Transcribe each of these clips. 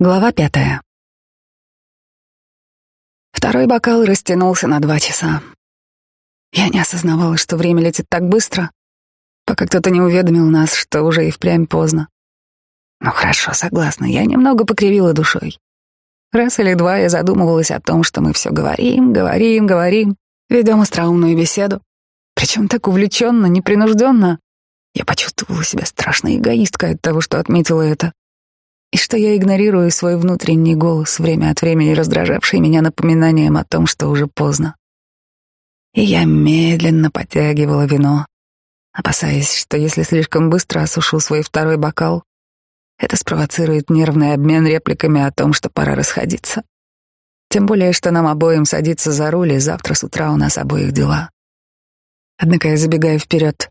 Глава пятая. Второй бокал растянулся на два часа. Я не осознавала, что время летит так быстро, пока кто-то не уведомил нас, что уже и впрямь поздно. Ну хорошо, согласна, я немного покривила душой. Раз или два я задумывалась о том, что мы все говорим, говорим, говорим, ведем остроумную беседу, причем так увлеченно, непринужденно. Я почувствовала себя страшной эгоисткой от того, что отметила это и что я игнорирую свой внутренний голос, время от времени раздражавший меня напоминанием о том, что уже поздно. И я медленно подтягивала вино, опасаясь, что если слишком быстро осушу свой второй бокал, это спровоцирует нервный обмен репликами о том, что пора расходиться. Тем более, что нам обоим садиться за руль, и завтра с утра у нас обоих дела. Однако я забегаю вперед.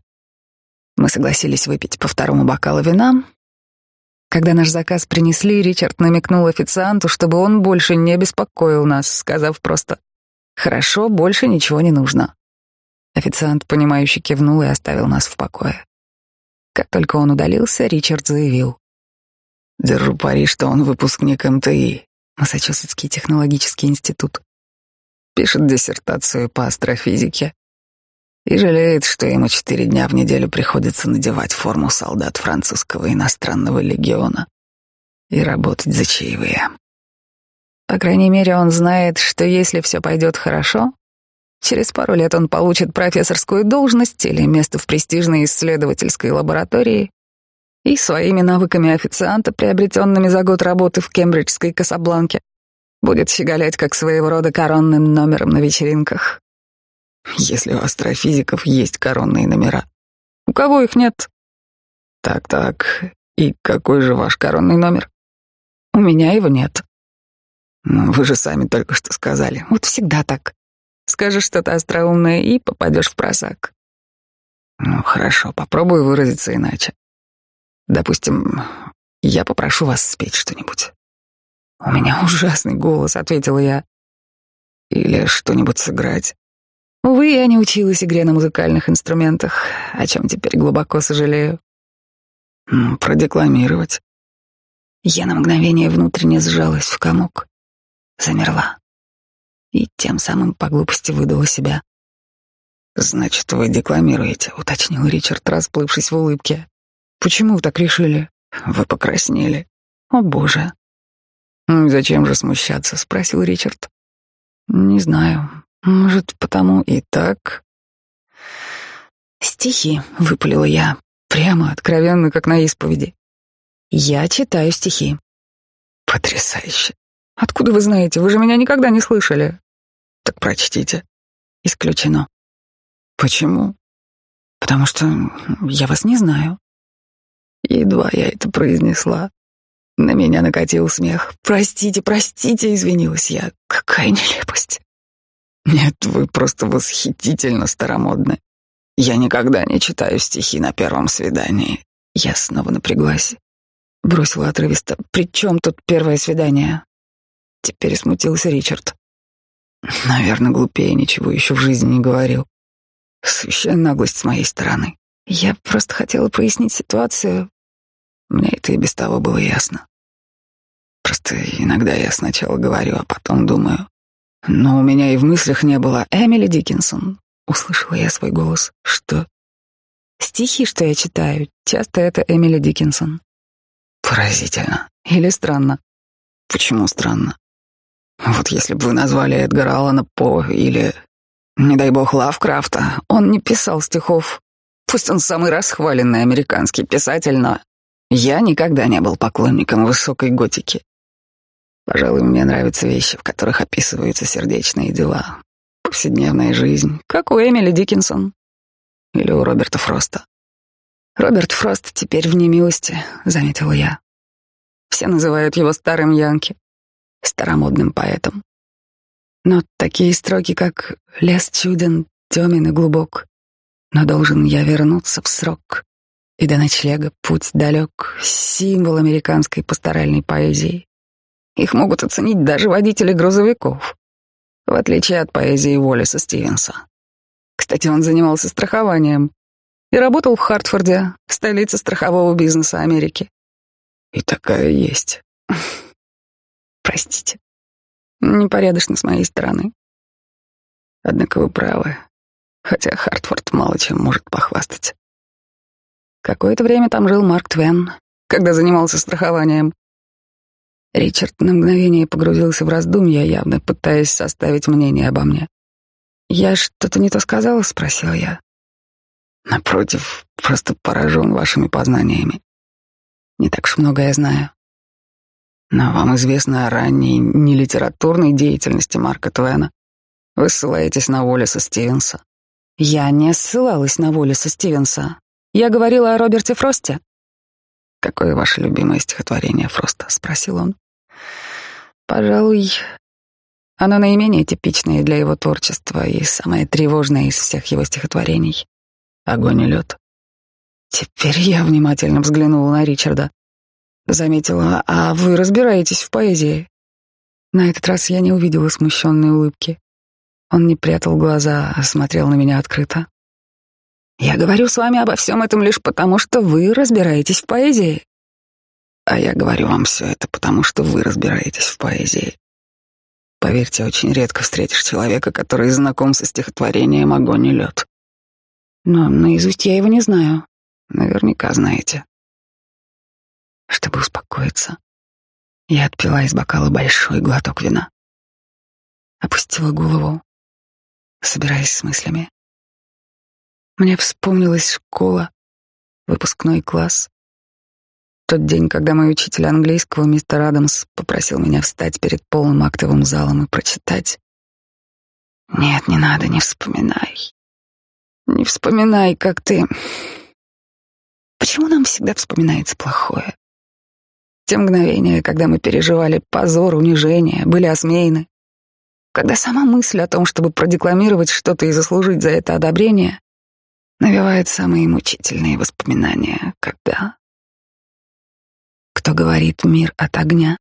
Мы согласились выпить по второму бокалу вина, когда наш заказ принесли, Ричард намекнул официанту, чтобы он больше не беспокоил нас, сказав просто «Хорошо, больше ничего не нужно». Официант, понимающе кивнул и оставил нас в покое. Как только он удалился, Ричард заявил. «Держу пари, что он выпускник МТИ, Массачусетский технологический институт. Пишет диссертацию по астрофизике и жалеет, что ему четыре дня в неделю приходится надевать форму солдат французского иностранного легиона и работать за чаевые. По крайней мере, он знает, что если все пойдет хорошо, через пару лет он получит профессорскую должность или место в престижной исследовательской лаборатории и своими навыками официанта, приобретенными за год работы в кембриджской Касабланке, будет щеголять как своего рода коронным номером на вечеринках если у астрофизиков есть коронные номера. У кого их нет? Так-так, и какой же ваш коронный номер? У меня его нет. Ну, вы же сами только что сказали. Вот всегда так. Скажешь что-то остроумное и попадешь в просак. Ну, хорошо, попробую выразиться иначе. Допустим, я попрошу вас спеть что-нибудь. У меня ужасный голос, ответила я. Или что-нибудь сыграть. Увы, я не училась игре на музыкальных инструментах, о чем теперь глубоко сожалею. Продекламировать. Я на мгновение внутренне сжалась в комок, замерла и тем самым по глупости выдала себя. «Значит, вы декламируете», — уточнил Ричард, расплывшись в улыбке. «Почему вы так решили? Вы покраснели. О, боже!» «Зачем же смущаться?» — спросил Ричард. «Не знаю. Может, потому и так? Стихи, выпалила я, прямо, откровенно, как на исповеди. Я читаю стихи. Потрясающе. Откуда вы знаете? Вы же меня никогда не слышали. Так прочтите. Исключено. Почему? Потому что я вас не знаю. Едва я это произнесла. На меня накатил смех. Простите, простите, извинилась я. Какая нелепость. Нет, вы просто восхитительно старомодны. Я никогда не читаю стихи на первом свидании. Я снова напряглась. Бросила отрывисто. «При чем тут первое свидание?» Теперь смутился Ричард. Наверное, глупее ничего еще в жизни не говорил. Сущая наглость с моей стороны. Я просто хотела прояснить ситуацию. Мне это и без того было ясно. Просто иногда я сначала говорю, а потом думаю. Но у меня и в мыслях не было Эмили Диккенсон. Услышала я свой голос. Что? Стихи, что я читаю, часто это Эмили Диккенсон. Поразительно. Или странно. Почему странно? Вот если бы вы назвали Эдгара Аллана По или, не дай бог, Лавкрафта, он не писал стихов. Пусть он самый расхваленный американский писатель, но я никогда не был поклонником высокой готики. Пожалуй, мне нравятся вещи, в которых описываются сердечные дела, повседневная жизнь, как у Эмили Диккенсон или у Роберта Фроста. Роберт Фрост теперь в немилости, заметила я. Все называют его старым Янки, старомодным поэтом. Но такие строки, как «Лес чуден, темен и глубок», «Но должен я вернуться в срок», и до ночлега путь далек, символ американской пасторальной поэзии. Их могут оценить даже водители грузовиков, в отличие от поэзии Уоллеса Стивенса. Кстати, он занимался страхованием и работал в Хартфорде, столице страхового бизнеса Америки. И такая есть. Простите. Непорядочно с моей стороны. Однако вы правы, хотя Хартфорд мало чем может похвастать. Какое-то время там жил Марк Твен, когда занимался страхованием. Ричард на мгновение погрузился в раздумья, явно пытаясь составить мнение обо мне. «Я что-то не то сказала?» — спросил я. «Напротив, просто поражен вашими познаниями. Не так уж много я знаю. Но вам известно о ранней нелитературной деятельности Марка Твена. Вы ссылаетесь на Уоллеса Стивенса. Я не ссылалась на Уоллеса Стивенса. Я говорила о Роберте Фросте. «Какое ваше любимое стихотворение Фроста?» — спросил он. «Пожалуй, оно наименее типичное для его творчества и самое тревожное из всех его стихотворений. Огонь и лед. Теперь я внимательно взглянула на Ричарда. Заметила, а вы разбираетесь в поэзии? На этот раз я не увидела смущенной улыбки. Он не прятал глаза, а смотрел на меня открыто. Я говорю с вами обо всем этом лишь потому, что вы разбираетесь в поэзии. А я говорю вам все это потому, что вы разбираетесь в поэзии. Поверьте, очень редко встретишь человека, который знаком со стихотворением «Огонь и лед». Но наизусть я его не знаю. Наверняка знаете. Чтобы успокоиться, я отпила из бокала большой глоток вина. Опустила голову, собираясь с мыслями. Мне вспомнилась школа, выпускной класс. Тот день, когда мой учитель английского, мистер Адамс, попросил меня встать перед полным актовым залом и прочитать. Нет, не надо, не вспоминай. Не вспоминай, как ты... Почему нам всегда вспоминается плохое? Те мгновения, когда мы переживали позор, унижение, были осмеяны. Когда сама мысль о том, чтобы продекламировать что-то и заслужить за это одобрение, навевает самые мучительные воспоминания, когда... Кто говорит «мир от огня»,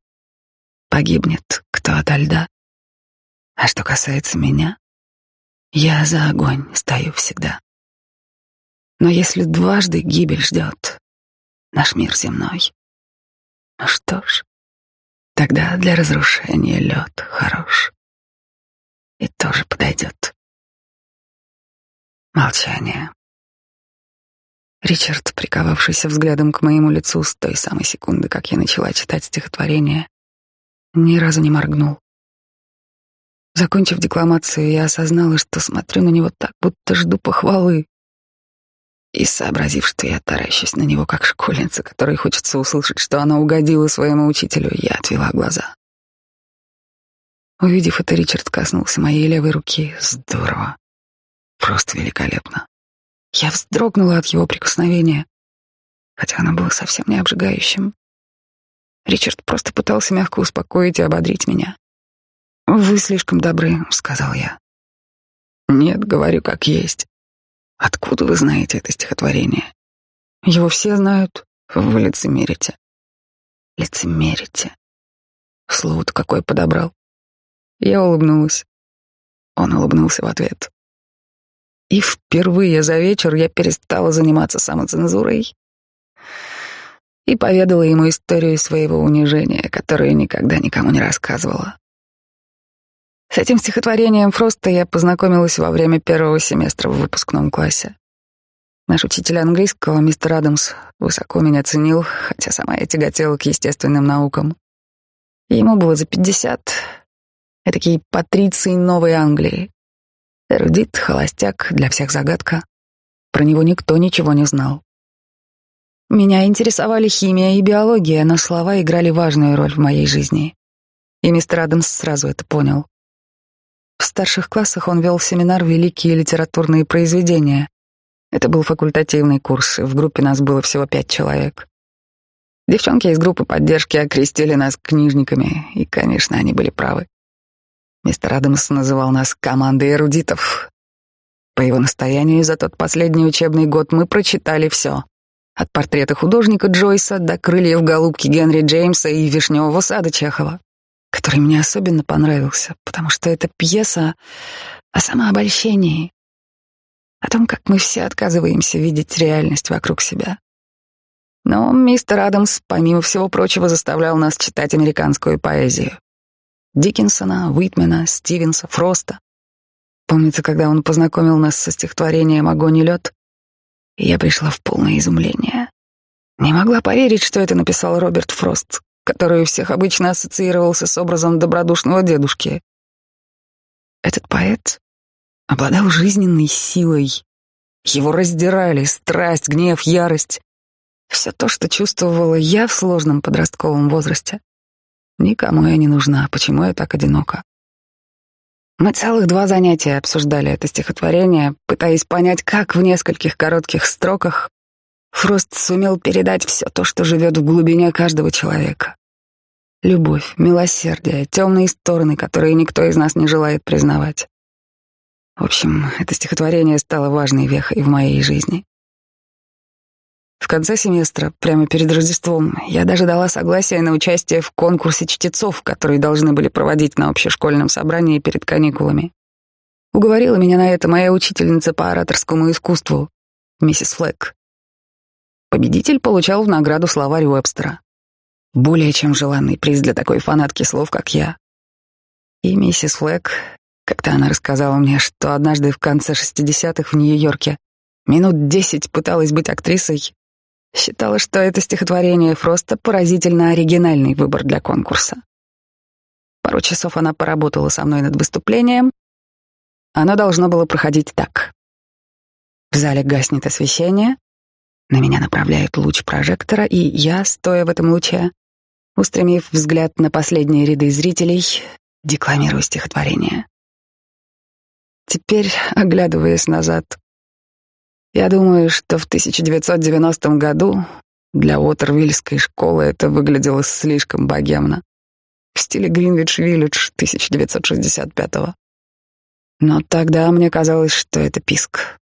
погибнет кто ото льда. А что касается меня, я за огонь стою всегда. Но если дважды гибель ждет наш мир земной, ну что ж, тогда для разрушения лед хорош. И тоже подойдет. Молчание. Ричард, приковавшийся взглядом к моему лицу с той самой секунды, как я начала читать стихотворение, ни разу не моргнул. Закончив декламацию, я осознала, что смотрю на него так, будто жду похвалы. И, сообразив, что я таращусь на него, как школьница, которой хочется услышать, что она угодила своему учителю, я отвела глаза. Увидев это, Ричард коснулся моей левой руки. Здорово. Просто великолепно. Я вздрогнула от его прикосновения, хотя оно было совсем не обжигающим. Ричард просто пытался мягко успокоить и ободрить меня. «Вы слишком добры», — сказал я. «Нет, говорю как есть. Откуда вы знаете это стихотворение? Его все знают. Вы лицемерите. Лицемерите. Слово-то какое подобрал. Я улыбнулась. Он улыбнулся в ответ. И впервые за вечер я перестала заниматься самоцензурой и поведала ему историю своего унижения, которую никогда никому не рассказывала. С этим стихотворением Фроста я познакомилась во время первого семестра в выпускном классе. Наш учитель английского, мистер Адамс, высоко меня ценил, хотя сама я тяготела к естественным наукам. Ему было за пятьдесят. Этакий патриций Новой Англии. Эрудит, холостяк, для всех загадка. Про него никто ничего не знал. Меня интересовали химия и биология, но слова играли важную роль в моей жизни. И мистер Адамс сразу это понял. В старших классах он вел семинар «Великие литературные произведения». Это был факультативный курс, и в группе нас было всего пять человек. Девчонки из группы поддержки окрестили нас книжниками, и, конечно, они были правы. Мистер Адамс называл нас командой эрудитов. По его настоянию за тот последний учебный год мы прочитали все. От портрета художника Джойса до крыльев голубки Генри Джеймса и вишневого сада Чехова который мне особенно понравился, потому что это пьеса о самообольщении, о том, как мы все отказываемся видеть реальность вокруг себя. Но мистер Адамс, помимо всего прочего, заставлял нас читать американскую поэзию. Диккенсона, Уитмена, Стивенса, Фроста. Помнится, когда он познакомил нас со стихотворением «Огонь и лед», я пришла в полное изумление. Не могла поверить, что это написал Роберт Фрост, который у всех обычно ассоциировался с образом добродушного дедушки. Этот поэт обладал жизненной силой. Его раздирали страсть, гнев, ярость. Все то, что чувствовала я в сложном подростковом возрасте. Никому я не нужна, почему я так одинока. Мы целых два занятия обсуждали это стихотворение, пытаясь понять, как в нескольких коротких строках Фрост сумел передать все то, что живет в глубине каждого человека. Любовь, милосердие, темные стороны, которые никто из нас не желает признавать. В общем, это стихотворение стало важной вехой в моей жизни. В конце семестра, прямо перед Рождеством, я даже дала согласие на участие в конкурсе чтецов, которые должны были проводить на общешкольном собрании перед каникулами. Уговорила меня на это моя учительница по ораторскому искусству, миссис Флэк. Победитель получал в награду словарь Уэбстера. Более чем желанный приз для такой фанатки слов, как я. И миссис Флэк, как-то она рассказала мне, что однажды в конце шестидесятых в Нью-Йорке минут десять пыталась быть актрисой, Считала, что это стихотворение Фроста поразительно оригинальный выбор для конкурса. Пару часов она поработала со мной над выступлением. Оно должно было проходить так. В зале гаснет освещение, на меня направляет луч прожектора, и я, стоя в этом луче, устремив взгляд на последние ряды зрителей, декламирую стихотворение. Теперь, оглядываясь назад, я думаю, что в 1990 году для Уотервиллской школы это выглядело слишком богемно. В стиле Гринвич-Виллидж 1965-го. Но тогда мне казалось, что это писк.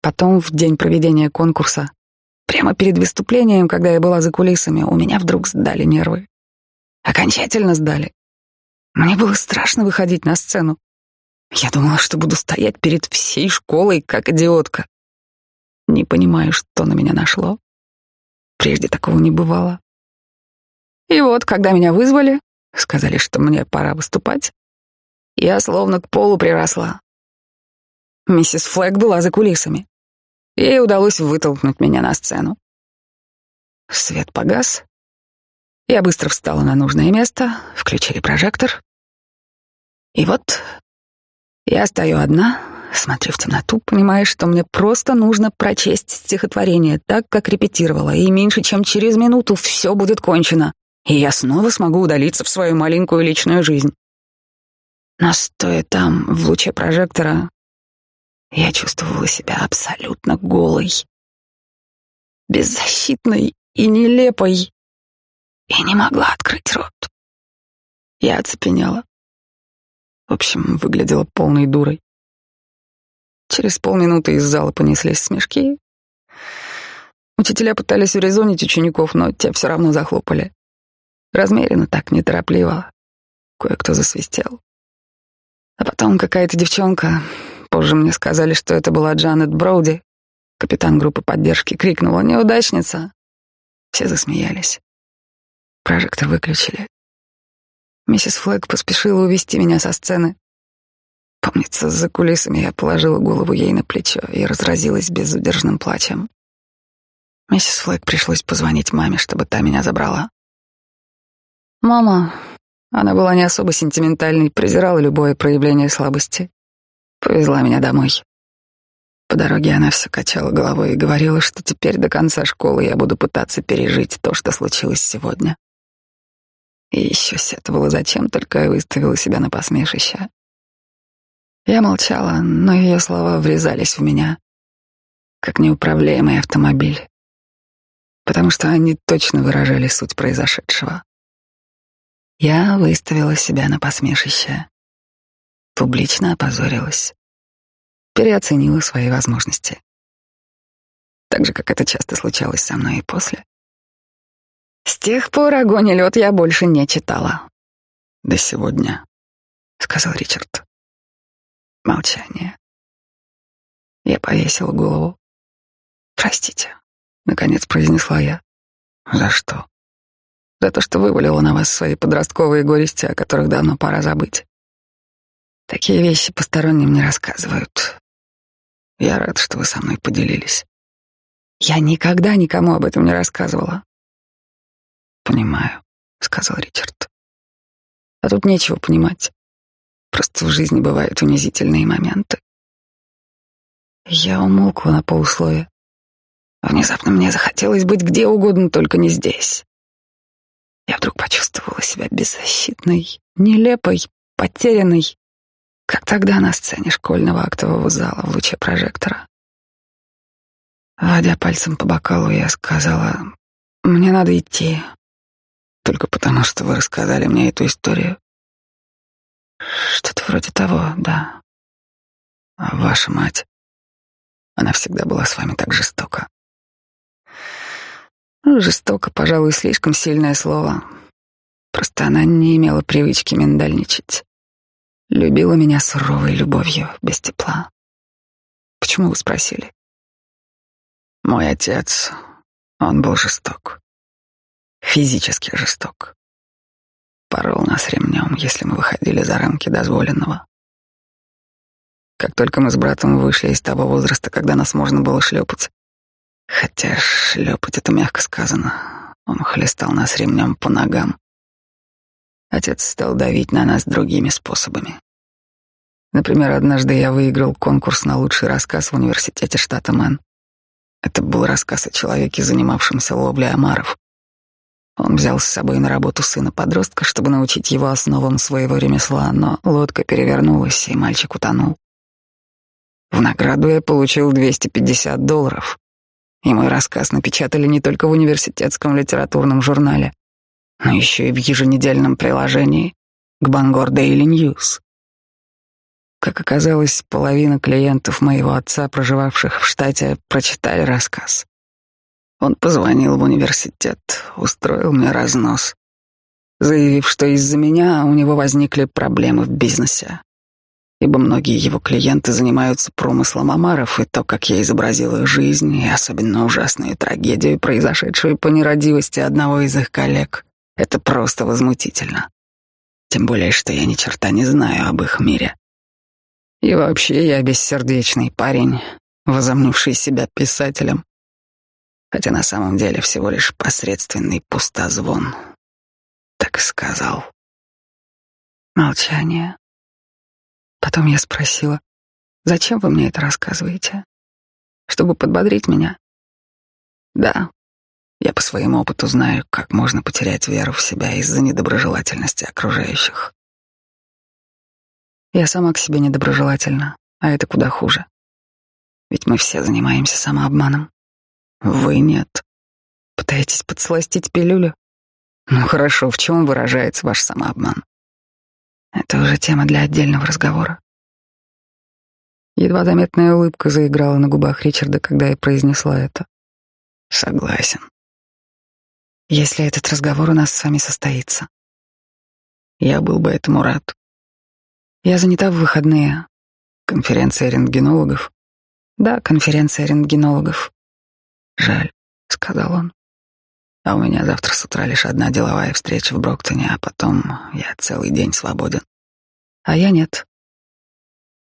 Потом, в день проведения конкурса, прямо перед выступлением, когда я была за кулисами, у меня вдруг сдали нервы. Окончательно сдали. Мне было страшно выходить на сцену. Я думала, что буду стоять перед всей школой, как идиотка. Не понимаю, что на меня нашло. Прежде такого не бывало. И вот, когда меня вызвали, сказали, что мне пора выступать, я словно к полу приросла. Миссис Флэг была за кулисами. Ей удалось вытолкнуть меня на сцену. Свет погас. Я быстро встала на нужное место, включили прожектор. И вот я стою одна, смотрю в темноту, понимая, что мне просто нужно прочесть стихотворение так, как репетировала, и меньше чем через минуту все будет кончено, и я снова смогу удалиться в свою маленькую личную жизнь. Но стоя там, в луче прожектора, я чувствовала себя абсолютно голой, беззащитной и нелепой, и не могла открыть рот. Я оцепенела. В общем, выглядела полной дурой. Через полминуты из зала понеслись смешки. Учителя пытались урезонить учеников, но те все равно захлопали. Размеренно так, неторопливо. Кое-кто засвистел. А потом какая-то девчонка, позже мне сказали, что это была Джанет Броуди, капитан группы поддержки, крикнула «Неудачница!». Все засмеялись. Прожектор выключили. Миссис Флэг поспешила увести меня со сцены. Помнится, за кулисами я положила голову ей на плечо и разразилась безудержным плачем. Миссис Флэг пришлось позвонить маме, чтобы та меня забрала. Мама, она была не особо сентиментальной, презирала любое проявление слабости. Повезла меня домой. По дороге она все качала головой и говорила, что теперь до конца школы я буду пытаться пережить то, что случилось сегодня. И еще сетовала, зачем только выставила себя на посмешище. Я молчала, но ее слова врезались в меня, как неуправляемый автомобиль, потому что они точно выражали суть произошедшего. Я выставила себя на посмешище, публично опозорилась, переоценила свои возможности. Так же, как это часто случалось со мной и после. С тех пор огонь и лед я больше не читала. До сегодня, сказал Ричард. Молчание. Я повесила голову. Простите, наконец произнесла я. За что? За то, что вывалила на вас свои подростковые горести, о которых давно пора забыть. Такие вещи посторонним не рассказывают. Я рад, что вы со мной поделились. Я никогда никому об этом не рассказывала. Понимаю, сказал Ричард. А тут нечего понимать. Просто в жизни бывают унизительные моменты. Я умолкла на полусловие. Внезапно мне захотелось быть где угодно, только не здесь. Я вдруг почувствовала себя беззащитной, нелепой, потерянной, как тогда на сцене школьного актового зала в луче прожектора. Водя пальцем по бокалу, я сказала, «Мне надо идти, только потому, что вы рассказали мне эту историю». Что-то вроде того, да. А ваша мать, она всегда была с вами так жестока. Ну, жестоко, пожалуй, слишком сильное слово. Просто она не имела привычки миндальничать. Любила меня суровой любовью, без тепла. Почему вы спросили? Мой отец, он был жесток. Физически жесток. Порол нас ремнем, если мы выходили за рамки дозволенного. Как только мы с братом вышли из того возраста, когда нас можно было шлепать, хотя шлепать это мягко сказано, он хлестал нас ремнем по ногам. Отец стал давить на нас другими способами. Например, однажды я выиграл конкурс на лучший рассказ в университете штата Мэн. Это был рассказ о человеке, занимавшемся ловлей омаров. Он взял с собой на работу сына-подростка, чтобы научить его основам своего ремесла, но лодка перевернулась, и мальчик утонул. В награду я получил 250 долларов, и мой рассказ напечатали не только в университетском литературном журнале, но еще и в еженедельном приложении к Bangor Daily News. Как оказалось, половина клиентов моего отца, проживавших в штате, прочитали рассказ. Он позвонил в университет, устроил мне разнос, заявив, что из-за меня у него возникли проблемы в бизнесе, ибо многие его клиенты занимаются промыслом омаров, и то, как я изобразил их жизнь, и особенно ужасную трагедию, произошедшую по нерадивости одного из их коллег, это просто возмутительно. Тем более, что я ни черта не знаю об их мире. И вообще я бессердечный парень, возомнивший себя писателем, хотя на самом деле всего лишь посредственный пустозвон. Так сказал. Молчание. Потом я спросила, зачем вы мне это рассказываете? Чтобы подбодрить меня? Да, я по своему опыту знаю, как можно потерять веру в себя из-за недоброжелательности окружающих. Я сама к себе недоброжелательна, а это куда хуже. Ведь мы все занимаемся самообманом. Вы нет. Пытаетесь подсластить пилюлю? Ну хорошо, в чем выражается ваш самообман? Это уже тема для отдельного разговора. Едва заметная улыбка заиграла на губах Ричарда, когда я произнесла это. Согласен. Если этот разговор у нас с вами состоится. Я был бы этому рад. Я занята в выходные. Конференция рентгенологов. Да, конференция рентгенологов. Жаль, сказал он. А у меня завтра с утра лишь одна деловая встреча в Броктоне, а потом я целый день свободен. А я нет.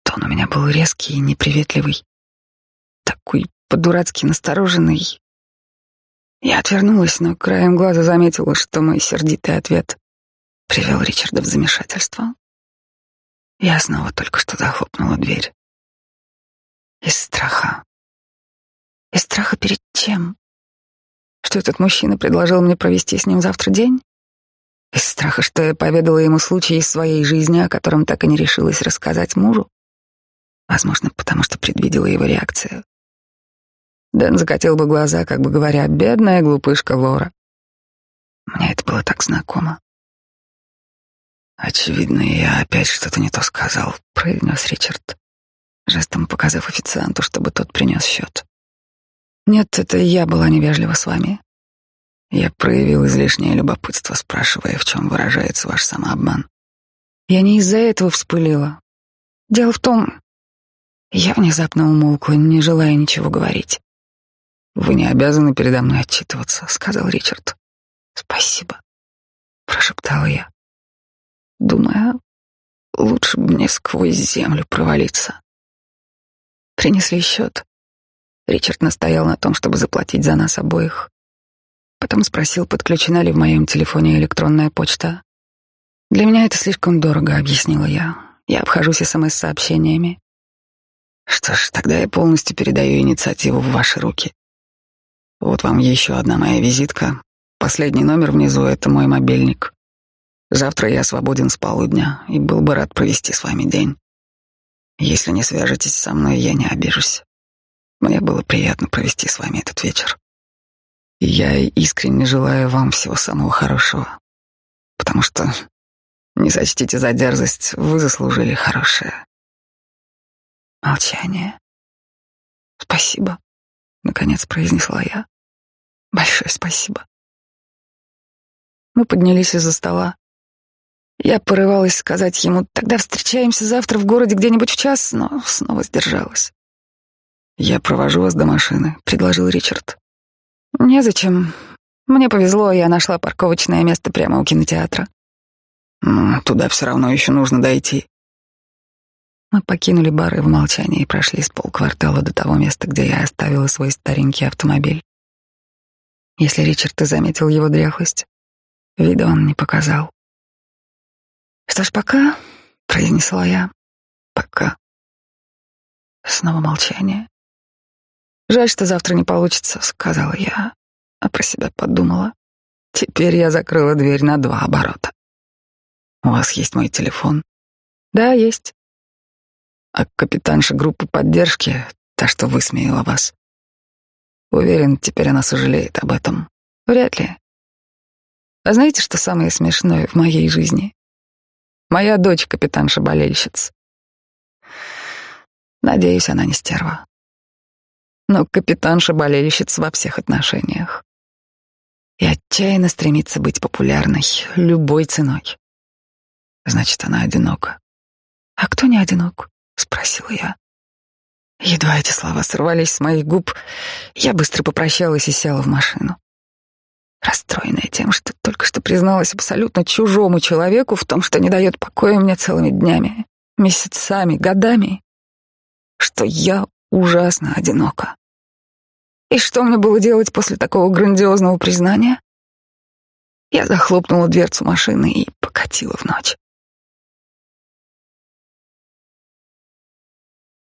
Тон у меня был резкий и неприветливый. Такой по-дурацки настороженный. Я отвернулась, но краем глаза заметила, что мой сердитый ответ привел Ричарда в замешательство. Я снова только что захлопнула дверь. Из страха. Из страха перед чем? Что этот мужчина предложил мне провести с ним завтра день? Из страха, что я поведала ему случай из своей жизни, о котором так и не решилась рассказать мужу? Возможно, потому что предвидела его реакцию. Дэн закатил бы глаза, как бы говоря, «Бедная глупышка Лора». Мне это было так знакомо. «Очевидно, я опять что-то не то сказал», — произнес Ричард, жестом показав официанту, чтобы тот принес счет. «Нет, это я была невежлива с вами. Я проявил излишнее любопытство, спрашивая, в чем выражается ваш самообман. Я не из-за этого вспылила. Дело в том, я внезапно умолкла, не желая ничего говорить. «Вы не обязаны передо мной отчитываться», — сказал Ричард. «Спасибо», прошептала я, думая, лучше бы мне сквозь землю провалиться. Принесли счет. Ричард настоял на том, чтобы заплатить за нас обоих. Потом спросил, подключена ли в моем телефоне электронная почта. «Для меня это слишком дорого», — объяснила я. «Я обхожусь СМС-сообщениями». «Что ж, тогда я полностью передаю инициативу в ваши руки. Вот вам еще одна моя визитка. Последний номер внизу — это мой мобильник. Завтра я свободен с полудня и был бы рад провести с вами день. Если не свяжетесь со мной, я не обижусь. Мне было приятно провести с вами этот вечер. И я искренне желаю вам всего самого хорошего, потому что, не сочтите за дерзость, вы заслужили хорошее. Молчание. Спасибо, наконец произнесла я. Большое спасибо. Мы поднялись из-за стола. Я порывалась сказать ему, тогда встречаемся завтра в городе где-нибудь в час, но снова сдержалась. «Я провожу вас до машины», — предложил Ричард. «Незачем. Мне повезло, я нашла парковочное место прямо у кинотеатра». «Ну, туда все равно еще нужно дойти». Мы покинули бары в молчании и прошли с полквартала до того места, где я оставила свой старенький автомобиль. Если Ричард и заметил его дряхлость, вида он не показал. «Что ж, пока», — произнесла я. «Пока». Снова молчание. «Жаль, что завтра не получится», — сказала я, а про себя подумала. Теперь я закрыла дверь на два оборота. «У вас есть мой телефон?» «Да, есть». «А капитанша группы поддержки, та, что высмеяла вас?» «Уверен, теперь она сожалеет об этом». «Вряд ли». «А знаете, что самое смешное в моей жизни?» Моя дочь капитанша-болельщица. Надеюсь, она не стерва. Но капитанша-болельщица во всех отношениях. И отчаянно стремится быть популярной любой ценой. Значит, она одинока. «А кто не одинок?» — спросила я. Едва эти слова сорвались с моих губ, я быстро попрощалась и села в машину расстроенная тем, что только что призналась абсолютно чужому человеку в том, что не дает покоя мне целыми днями, месяцами, годами, что я ужасно одинока. И что мне было делать после такого грандиозного признания? Я захлопнула дверцу машины и покатила в ночь.